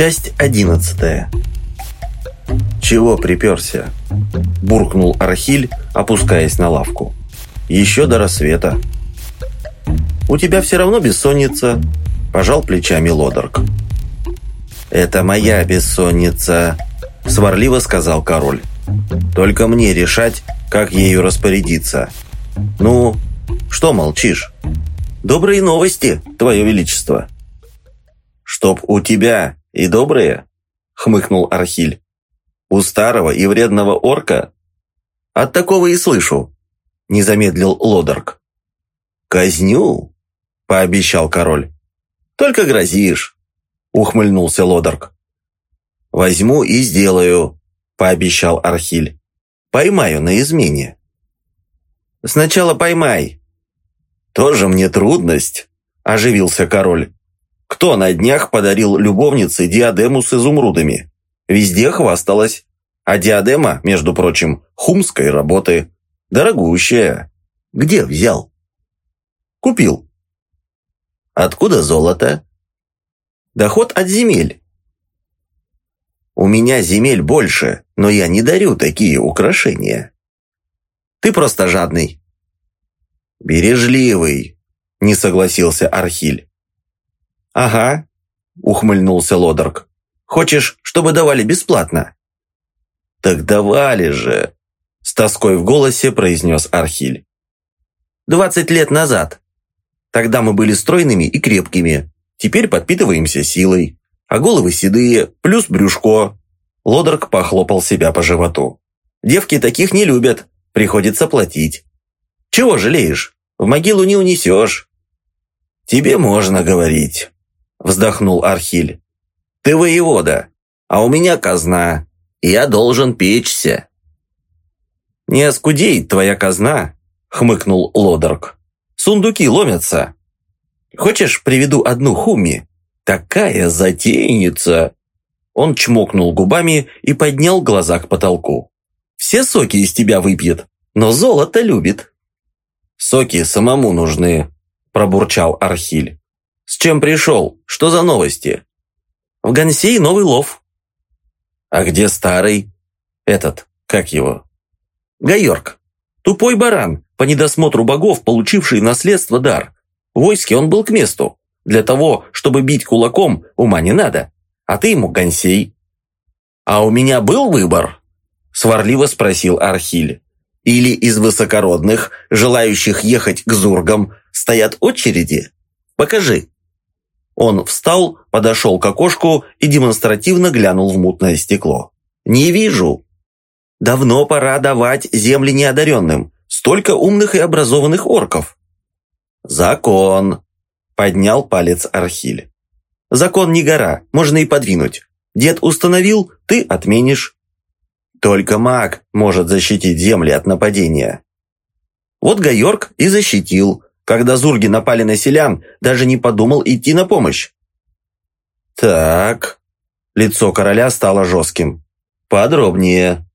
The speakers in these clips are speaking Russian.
Часть одиннадцатая. «Чего приперся?» – буркнул Архиль, опускаясь на лавку. «Еще до рассвета». «У тебя все равно бессонница», – пожал плечами Лодорг. «Это моя бессонница», – сварливо сказал король. «Только мне решать, как ею распорядиться. Ну, что молчишь? Добрые новости, твое величество». «Чтоб у тебя и добрые?» – хмыкнул Архиль. «У старого и вредного орка?» «От такого и слышу», – не замедлил Лодорг. «Казню», – пообещал король. «Только грозишь», – ухмыльнулся Лодорг. «Возьму и сделаю», – пообещал Архиль. «Поймаю на измене». «Сначала поймай». «Тоже мне трудность», – оживился король. Кто на днях подарил любовнице диадему с изумрудами? Везде хвасталась. А диадема, между прочим, хумской работы. Дорогущая. Где взял? Купил. Откуда золото? Доход от земель. У меня земель больше, но я не дарю такие украшения. Ты просто жадный. Бережливый, не согласился Архиль. «Ага», — ухмыльнулся Лодорг. «Хочешь, чтобы давали бесплатно?» «Так давали же», — с тоской в голосе произнес Архиль. «Двадцать лет назад. Тогда мы были стройными и крепкими. Теперь подпитываемся силой. А головы седые, плюс брюшко». Лодорг похлопал себя по животу. «Девки таких не любят. Приходится платить. Чего жалеешь? В могилу не унесешь». «Тебе можно говорить», вздохнул Архиль. «Ты воевода, а у меня казна, я должен печься». «Не оскудеет твоя казна», — хмыкнул Лодорг. «Сундуки ломятся. Хочешь, приведу одну хуми? Такая затейница!» Он чмокнул губами и поднял глаза к потолку. «Все соки из тебя выпьет, но золото любит». «Соки самому нужны», – пробурчал Архиль. «С чем пришел? Что за новости?» «В Гансей новый лов». «А где старый?» «Этот, как его?» «Гайорк. Тупой баран, по недосмотру богов, получивший наследство дар. В войске он был к месту. Для того, чтобы бить кулаком, ума не надо. А ты ему Гансей». «А у меня был выбор?» Сварливо спросил Архиль. «Или из высокородных, желающих ехать к зургам, стоят очереди? Покажи». Он встал, подошел к окошку и демонстративно глянул в мутное стекло. «Не вижу». «Давно пора давать земли неодаренным. Столько умных и образованных орков». «Закон», — поднял палец Архиль. «Закон не гора, можно и подвинуть. Дед установил, ты отменишь». «Только маг может защитить земли от нападения». Вот Гайорк и защитил, когда зурги напали на селян, даже не подумал идти на помощь. «Так...» Лицо короля стало жестким. «Подробнее».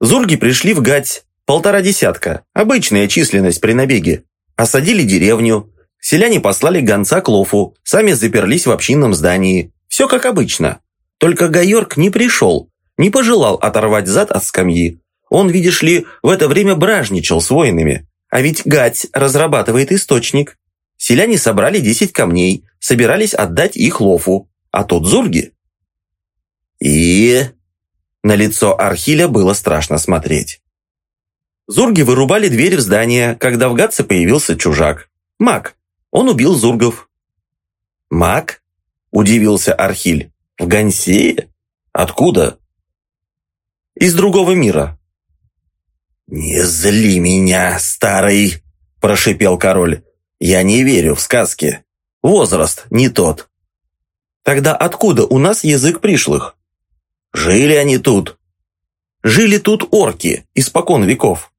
Зурги пришли в Гать, полтора десятка, обычная численность при набеге. Осадили деревню. Селяне послали гонца к Лофу, сами заперлись в общинном здании. Все как обычно. Только Гайорк не пришел, не пожелал оторвать зад от скамьи. Он, видишь ли, в это время бражничал с воинами. А ведь Гать разрабатывает источник. Селяне собрали 10 камней, собирались отдать их Лофу, а тот Зурги. И... На лицо Архиля было страшно смотреть. Зурги вырубали дверь в здание, когда в Гатце появился чужак. Маг. Он убил Зургов. «Маг?» – удивился Архиль. «В Гансее? Откуда?» «Из другого мира. «Не зли меня, старый!» – прошипел король. «Я не верю в сказки. Возраст не тот». «Тогда откуда у нас язык пришлых?» «Жили они тут». «Жили тут орки, испокон веков.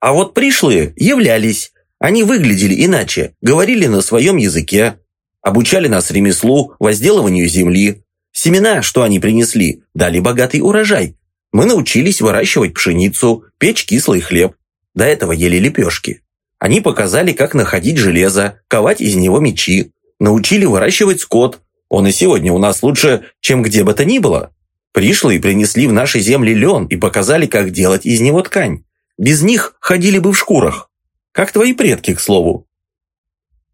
А вот пришлые являлись. Они выглядели иначе, говорили на своем языке, обучали нас ремеслу, возделыванию земли. Семена, что они принесли, дали богатый урожай, мы научились выращивать пшеницу, печь кислый хлеб. До этого ели лепешки. Они показали, как находить железо, ковать из него мечи. Научили выращивать скот. Он и сегодня у нас лучше, чем где бы то ни было. Пришлые принесли в наши земли лен и показали, как делать из него ткань. Без них ходили бы в шкурах. Как твои предки, к слову.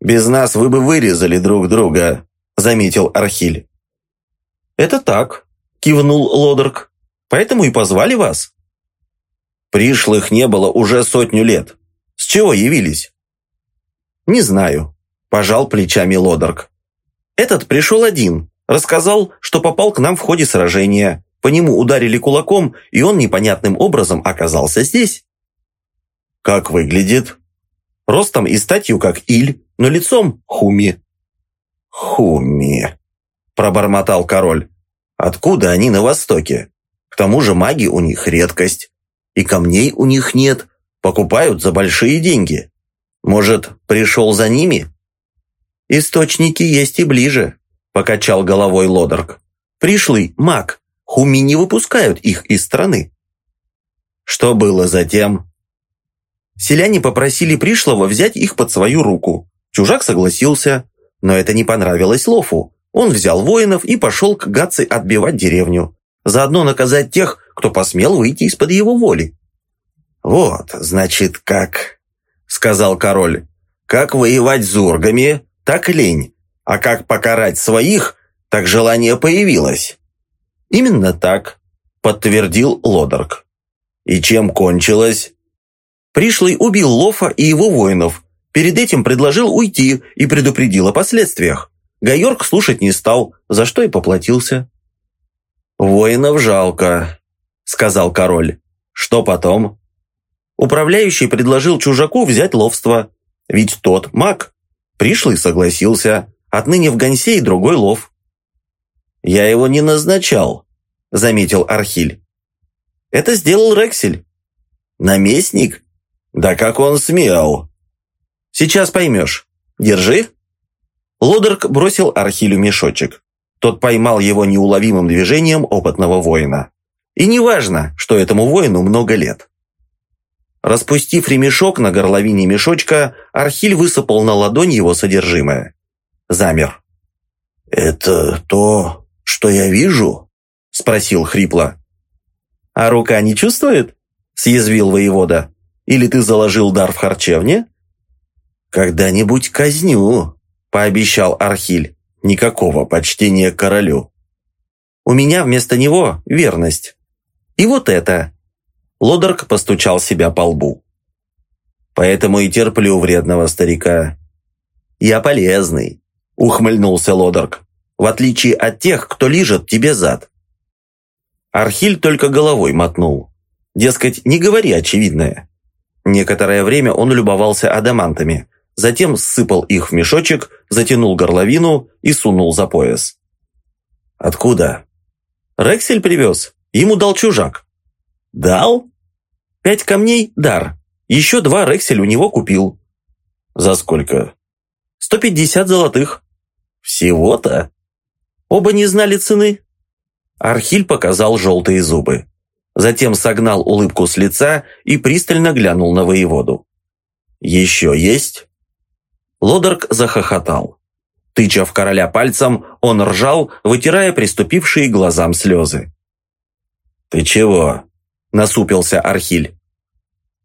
«Без нас вы бы вырезали друг друга», — заметил Архиль. «Это так», — кивнул Лодорг. «Поэтому и позвали вас». Пришлых не было уже сотню лет. С чего явились? Не знаю, пожал плечами Лодорг. Этот пришел один, рассказал, что попал к нам в ходе сражения. По нему ударили кулаком, и он непонятным образом оказался здесь. Как выглядит? Ростом и статью, как Иль, но лицом Хуми. Хуми, пробормотал король. Откуда они на востоке? К тому же маги у них редкость. И камней у них нет. Покупают за большие деньги. Может, пришел за ними? Источники есть и ближе, покачал головой Лодорг. Пришлый маг. Хуми не выпускают их из страны. Что было затем? Селяне попросили пришлого взять их под свою руку. Чужак согласился, но это не понравилось Лофу. Он взял воинов и пошел к Гатце отбивать деревню. Заодно наказать тех, кто посмел выйти из-под его воли. «Вот, значит, как...» — сказал король. «Как воевать с ургами, так лень. А как покарать своих, так желание появилось». «Именно так», — подтвердил Лодорг. «И чем кончилось?» Пришлый убил Лофа и его воинов. Перед этим предложил уйти и предупредил о последствиях. Гайорк слушать не стал, за что и поплатился. «Воинов жалко», — сказал король. «Что потом?» Управляющий предложил чужаку взять ловство. Ведь тот маг. Пришлый согласился. Отныне в Гансей другой лов. «Я его не назначал», — заметил Архиль. «Это сделал Рексель». «Наместник? Да как он смел!» «Сейчас поймешь. Держи». Лодерк бросил Архилю мешочек. Тот поймал его неуловимым движением опытного воина. И неважно, что этому воину много лет. Распустив ремешок на горловине мешочка, Архиль высыпал на ладонь его содержимое. Замер. «Это то, что я вижу?» – спросил хрипло. «А рука не чувствует?» – съязвил воевода. «Или ты заложил дар в харчевне?» «Когда-нибудь казню», – пообещал Архиль. Никакого почтения к королю. У меня вместо него верность. И вот это. Лодорг постучал себя по лбу. Поэтому и терплю вредного старика. Я полезный, ухмыльнулся Лодорг. В отличие от тех, кто лижет тебе зад. Архиль только головой мотнул. Дескать, не говори очевидное. Некоторое время он любовался адамантами, затем сыпал их в мешочек, затянул горловину и сунул за пояс. «Откуда?» «Рексель привез. Ему дал чужак». «Дал?» «Пять камней – дар. Еще два Рексель у него купил». «За сколько?» «Сто пятьдесят золотых». «Всего-то?» Оба не знали цены. Архиль показал желтые зубы. Затем согнал улыбку с лица и пристально глянул на воеводу. «Еще есть?» Лодорг захохотал. Тыча в короля пальцем, он ржал, вытирая приступившие глазам слезы. «Ты чего?» – насупился Архиль.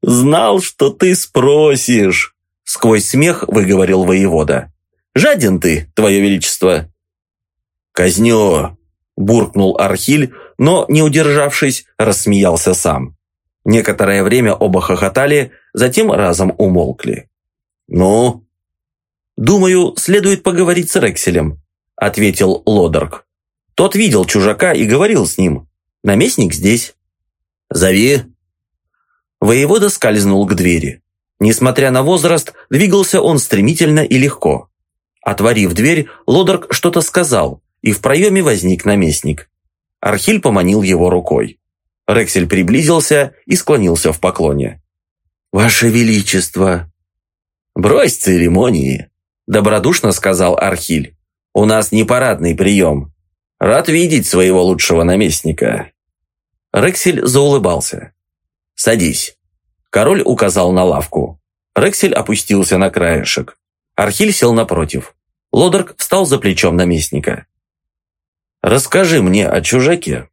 «Знал, что ты спросишь!» – сквозь смех выговорил воевода. «Жаден ты, твое величество!» «Казню!» – буркнул Архиль, но, не удержавшись, рассмеялся сам. Некоторое время оба хохотали, затем разом умолкли. «Ну, «Думаю, следует поговорить с Рекселем», – ответил Лодорг. «Тот видел чужака и говорил с ним. Наместник здесь». «Зови». Воевода скользнул к двери. Несмотря на возраст, двигался он стремительно и легко. Отворив дверь, Лодорг что-то сказал, и в проеме возник наместник. Архиль поманил его рукой. Рексель приблизился и склонился в поклоне. «Ваше Величество!» «Брось церемонии!» Добродушно сказал Архиль. «У нас не парадный прием. Рад видеть своего лучшего наместника». Рексель заулыбался. «Садись». Король указал на лавку. Рексель опустился на краешек. Архиль сел напротив. Лодерк встал за плечом наместника. Расскажи мне о чужаке».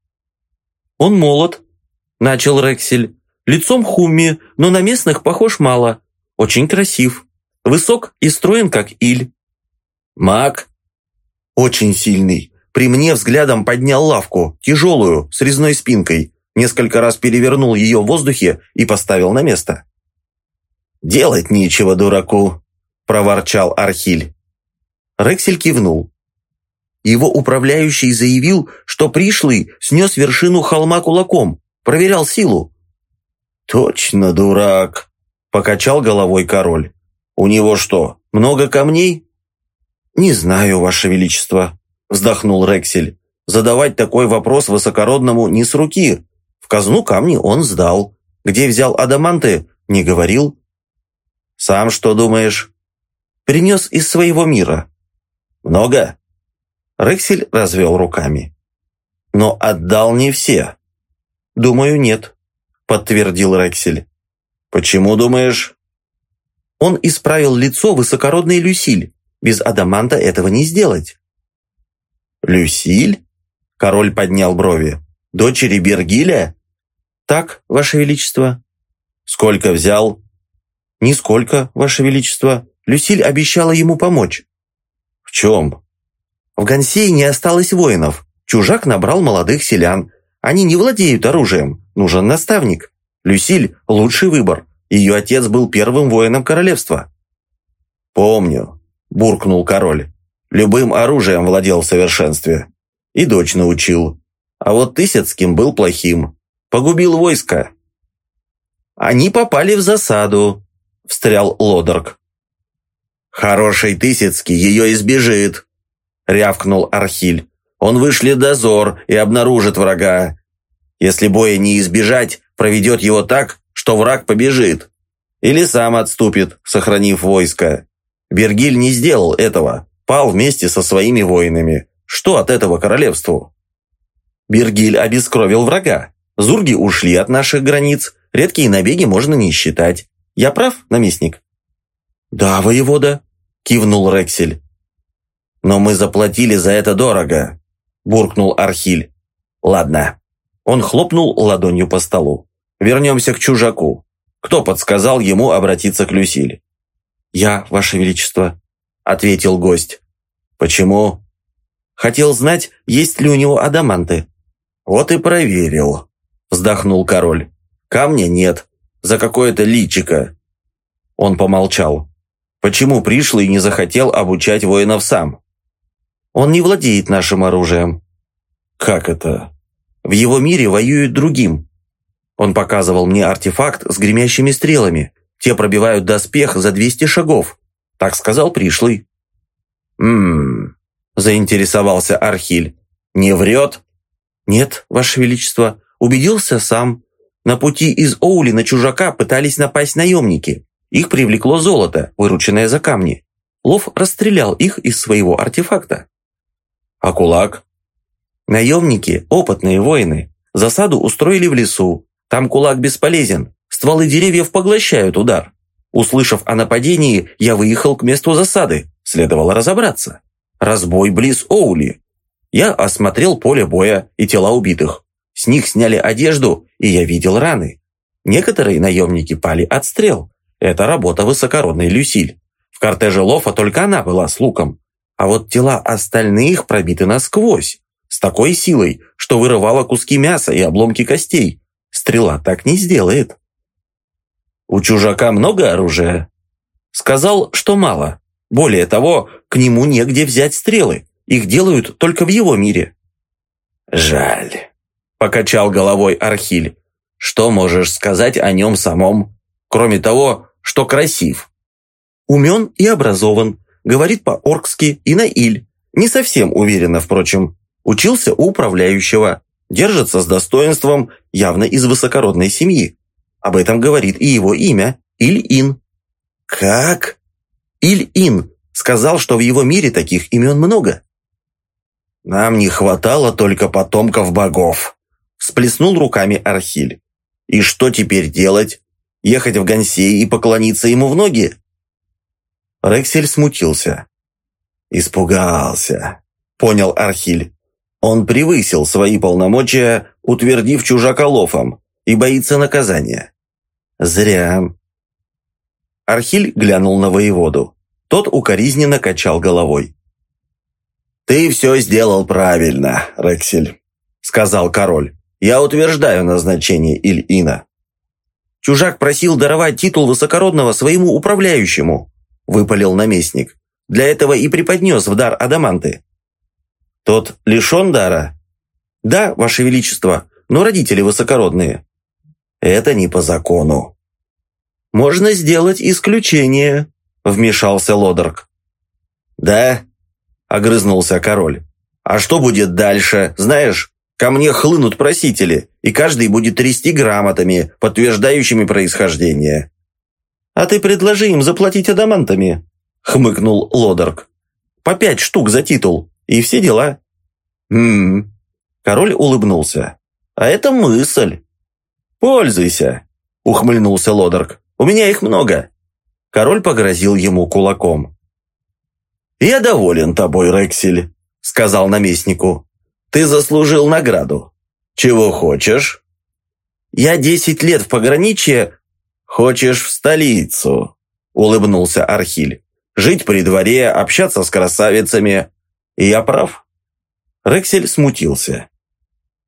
«Он молод», – начал Рексель. «Лицом хумми, но на местных похож мало. Очень красив. Высок и строен, как иль». «Маг?» «Очень сильный. При мне взглядом поднял лавку, тяжелую, с резной спинкой. Несколько раз перевернул ее в воздухе и поставил на место». «Делать нечего дураку», – проворчал Архиль. Рексель кивнул. Его управляющий заявил, что пришлый снес вершину холма кулаком, проверял силу. «Точно дурак», – покачал головой король. «У него что, много камней?» «Не знаю, Ваше Величество», – вздохнул Рексель. «Задавать такой вопрос высокородному не с руки. В казну камни он сдал. Где взял адаманты, не говорил». «Сам что думаешь?» «Принес из своего мира». «Много?» Рексель развел руками. «Но отдал не все». «Думаю, нет», – подтвердил Рексель. «Почему думаешь?» Он исправил лицо высокородной Люсиль. Без адаманта этого не сделать. «Люсиль?» – король поднял брови. «Дочери Бергиля?» «Так, Ваше Величество». «Сколько взял?» «Нисколько, Ваше Величество. Люсиль обещала ему помочь». «В чем?» В Гансее не осталось воинов. Чужак набрал молодых селян. Они не владеют оружием. Нужен наставник. Люсиль – лучший выбор. Ее отец был первым воином королевства. «Помню», – буркнул король. «Любым оружием владел в совершенстве. И дочь научил. А вот Тысяцким был плохим. Погубил войско». «Они попали в засаду», – встрял Лодорг. «Хороший Тысяцкий ее избежит», – рявкнул Архиль. «Он вышлет дозор и обнаружит врага. Если боя не избежать, проведет его так, что враг побежит. Или сам отступит, сохранив войско. Бергиль не сделал этого, пал вместе со своими воинами. Что от этого королевству?» Бергиль обескровил врага. Зурги ушли от наших границ, редкие набеги можно не считать. Я прав, наместник?» «Да, воевода», – кивнул Рексель. «Но мы заплатили за это дорого», – буркнул Архиль. «Ладно». Он хлопнул ладонью по столу. «Вернемся к чужаку. Кто подсказал ему обратиться к Люсиль?» «Я, Ваше Величество», – ответил гость. «Почему?» «Хотел знать, есть ли у него адаманты». «Вот и проверил», – вздохнул король. «Камня нет. За какое-то личико». Он помолчал. «Почему пришлый не захотел обучать воинов сам?» Он не владеет нашим оружием». «Как это?» «В его мире воюют другим». Он показывал мне артефакт с гремящими стрелами. Те пробивают доспех за 200 шагов. Так сказал пришлый. «Ммм...» – заинтересовался Архиль. «Не врет?» «Нет, Ваше Величество. Убедился сам. На пути из Оули на чужака пытались напасть наемники. Их привлекло золото, вырученное за камни. Лов расстрелял их из своего артефакта. А кулак? Наемники – опытные воины. Засаду устроили в лесу. Там кулак бесполезен. Стволы деревьев поглощают удар. Услышав о нападении, я выехал к месту засады. Следовало разобраться. Разбой близ Оули. Я осмотрел поле боя и тела убитых. С них сняли одежду, и я видел раны. Некоторые наемники пали от стрел. Это работа высокородной Люсиль. В кортеже Лофа только она была с луком. А вот тела остальных пробиты насквозь, с такой силой, что вырывала куски мяса и обломки костей. Стрела так не сделает. У чужака много оружия? Сказал, что мало. Более того, к нему негде взять стрелы. Их делают только в его мире. Жаль, покачал головой Архиль. Что можешь сказать о нем самом, кроме того, что красив? Умен и образован, говорит по-оркски и на иль. Не совсем уверенно, впрочем. Учился у управляющего. Держится с достоинством, явно из высокородной семьи. Об этом говорит и его имя – Иль-Ин. «Как?» Иль-Ин сказал, что в его мире таких имен много. «Нам не хватало только потомков богов», – сплеснул руками Архиль. «И что теперь делать? Ехать в Гансей и поклониться ему в ноги?» Рексель смутился. «Испугался», — понял Архиль. Он превысил свои полномочия, утвердив чужаколофом, и боится наказания. Зря. Архиль глянул на воеводу. Тот укоризненно качал головой. «Ты все сделал правильно, Рексель», — сказал король. «Я утверждаю назначение Ильина». «Чужак просил даровать титул высокородного своему управляющему», — выпалил наместник. «Для этого и преподнес в дар адаманты». «Тот лишен дара?» «Да, ваше величество, но родители высокородные». «Это не по закону». «Можно сделать исключение», — вмешался Лодорг. «Да?» — огрызнулся король. «А что будет дальше? Знаешь, ко мне хлынут просители, и каждый будет трясти грамотами, подтверждающими происхождение». «А ты предложи им заплатить адамантами», — хмыкнул Лодорг. «По пять штук за титул, и все дела». «Хм...» Король улыбнулся. «А это мысль». «Пользуйся», — ухмыльнулся Лодорг. «У меня их много». Король погрозил ему кулаком. «Я доволен тобой, Рексель», — сказал наместнику. «Ты заслужил награду. Чего хочешь?» «Я десять лет в пограничье...» «Хочешь в столицу», — улыбнулся Архиль. «Жить при дворе, общаться с красавицами. Я прав?» Рексель смутился.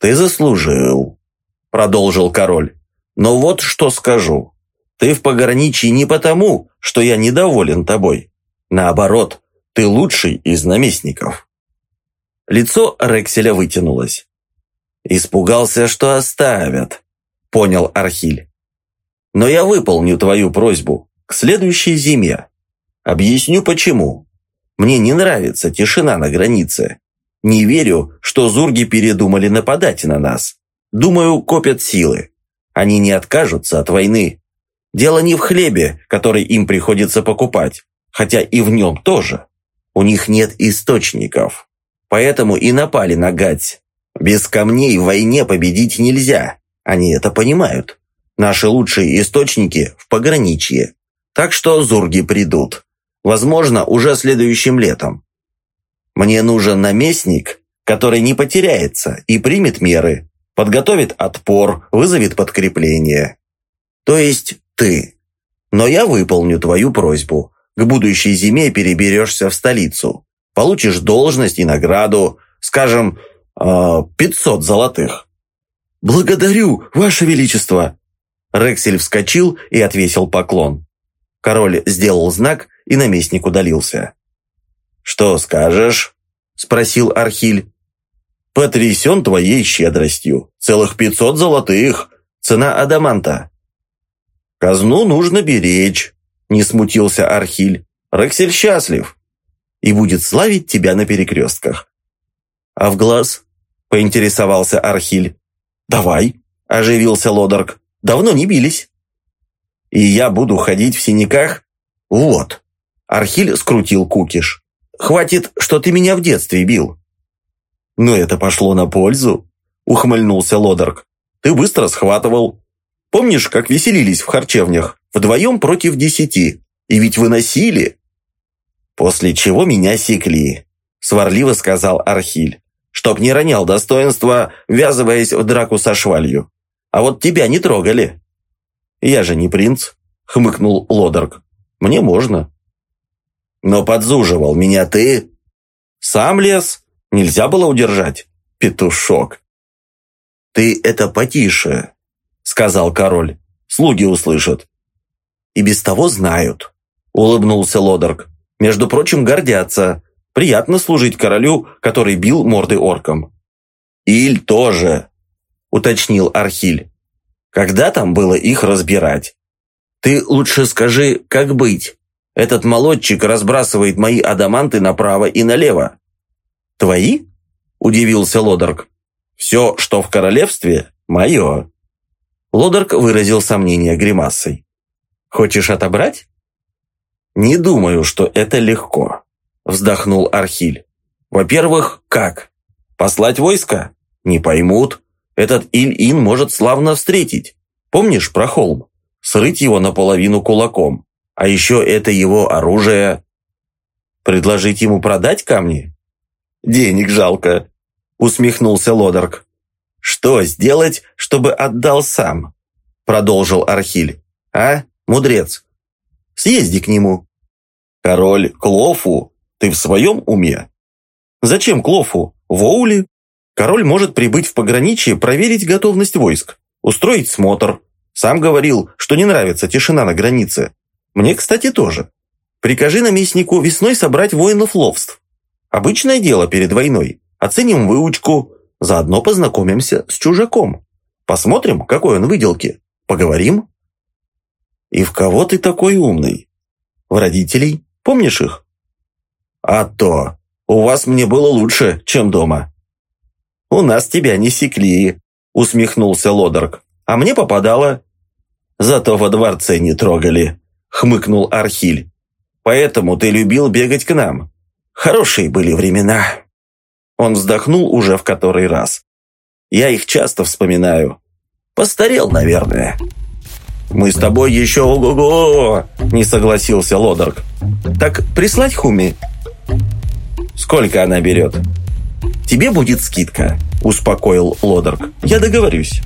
«Ты заслужил», — продолжил король. «Но вот что скажу. Ты в пограничье не потому, что я недоволен тобой. Наоборот, ты лучший из наместников». Лицо Рекселя вытянулось. «Испугался, что оставят», — понял Архиль. «Но я выполню твою просьбу к следующей зиме. Объясню почему. Мне не нравится тишина на границе. Не верю, что зурги передумали нападать на нас. Думаю, копят силы. Они не откажутся от войны. Дело не в хлебе, который им приходится покупать, хотя и в нем тоже. У них нет источников. Поэтому и напали на Гать. Без камней в войне победить нельзя. Они это понимают. Наши лучшие источники в пограничье. Так что зурги придут. Возможно, уже следующим летом. Мне нужен наместник, который не потеряется и примет меры, подготовит отпор, вызовет подкрепление. То есть ты. Но я выполню твою просьбу. К будущей зиме переберешься в столицу. Получишь должность и награду, скажем, 500 э, золотых». «Благодарю, Ваше Величество!» Рексель вскочил и отвесил поклон. Король сделал знак, и наместник удалился. «Что скажешь?» – спросил Архиль. «Потрясен твоей щедростью. Целых пятьсот золотых. Цена адаманта. «Казну нужно беречь», – не смутился Архиль. «Рексель счастлив и будет славить тебя на перекрестках». «А в глаз?» – поинтересовался Архиль. «Давай», – оживился Лодорг. «Давно не бились». «И я буду ходить в синяках?» «Вот». Архиль скрутил кукиш. «Хватит, что ты меня в детстве бил». «Но это пошло на пользу», – ухмыльнулся Лодорг. «Ты быстро схватывал, Помнишь, как веселились в харчевнях? Вдвоем против десяти. И ведь выносили. После чего меня секли, сварливо сказал Архиль. Чтоб не ронял достоинства, ввязываясь в драку со швалью. А вот тебя не трогали. Я же не принц, хмыкнул Лодорг. Мне можно. Но подзуживал меня ты. Сам лез. Нельзя было удержать. Петушок. Ты это потише, сказал король. «Слуги услышат». «И без того знают», – улыбнулся Лодорг. «Между прочим, гордятся. Приятно служить королю, который бил морды оркам». «Иль тоже», – уточнил Архиль. «Когда там было их разбирать?» «Ты лучше скажи, как быть. Этот молодчик разбрасывает мои адаманты направо и налево». «Твои?» – удивился Лодорг. «Все, что в королевстве, мое». Лодорк выразил сомнение гримасой. «Хочешь отобрать?» «Не думаю, что это легко», – вздохнул Архиль. «Во-первых, как? Послать войско? Не поймут. Этот Иль-Ин может славно встретить. Помнишь про холм? Срыть его наполовину кулаком. А еще это его оружие. Предложить ему продать камни? Денег жалко. усмехнулся Лодорг. «Что сделать, чтобы отдал сам?» Продолжил Архиль. «А, мудрец? Съезди к нему». «Король Клофу, ты в своем уме?» «Зачем Клофу? Воули? Король может прибыть в пограничье, проверить готовность войск, устроить смотр. Сам говорил, что не нравится тишина на границе. Мне, кстати, тоже. Прикажи наместнику весной собрать воинов ловств. Обычное дело перед войной. Оценим выучку, заодно познакомимся с чужаком. Посмотрим, какой он выделки. Поговорим. И в кого ты такой умный? В родителей? Помнишь их? А то. У вас мне было лучше, чем дома. У нас тебя не секли, усмехнулся Лодорг. А мне попадало. Зато во дворце не трогали, хмыкнул Архиль. Поэтому ты любил бегать к нам. Хорошие были времена. Он вздохнул уже в который раз. Я их часто вспоминаю. Постарел, наверное. «Мы с тобой еще ого-го!» – не согласился Лодорг. «Так прислать Хуми?» «Сколько она берет?» «Тебе будет скидка», – успокоил Лодорг. «Я договорюсь».